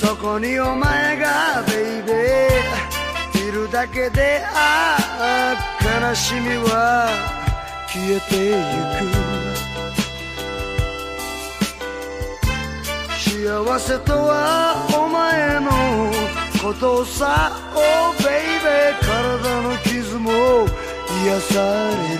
そこにお前がベイベーいるだけでああ悲しみは消えてゆく。幸せとはお前のことさ Oh baby 体の傷も癒される。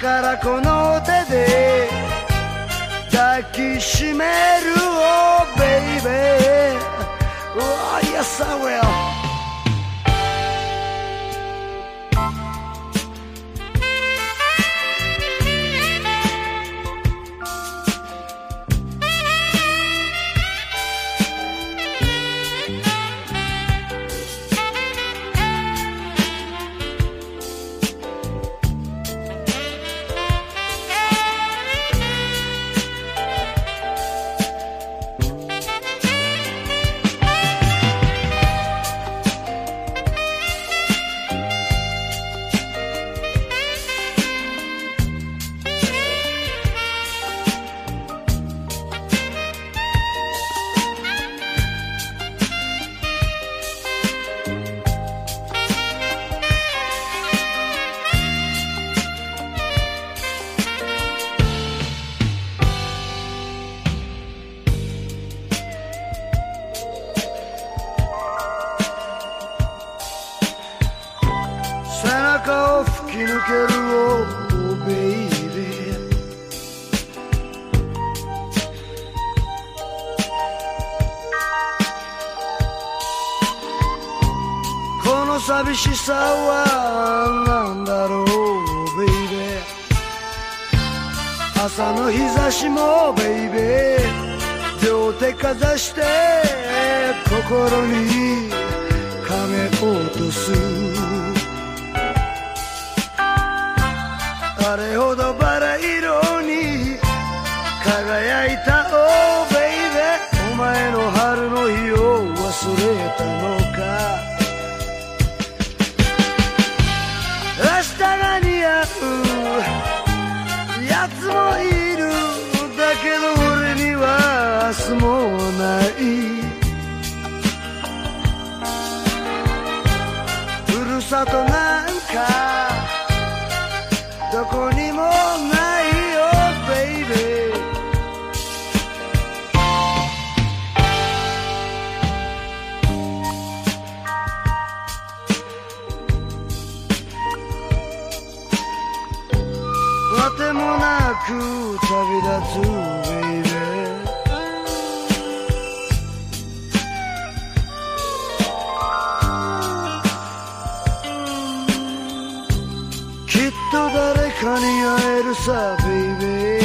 この手で抱きしめるおベイベー、背中を吹き抜ける Oh baby この寂しさは何だろう baby 朝の日差しも baby 両手かざして心に亀落とす。やつもいる。だけど俺には明日もく旅立つ baby きっと誰かに会えるさ baby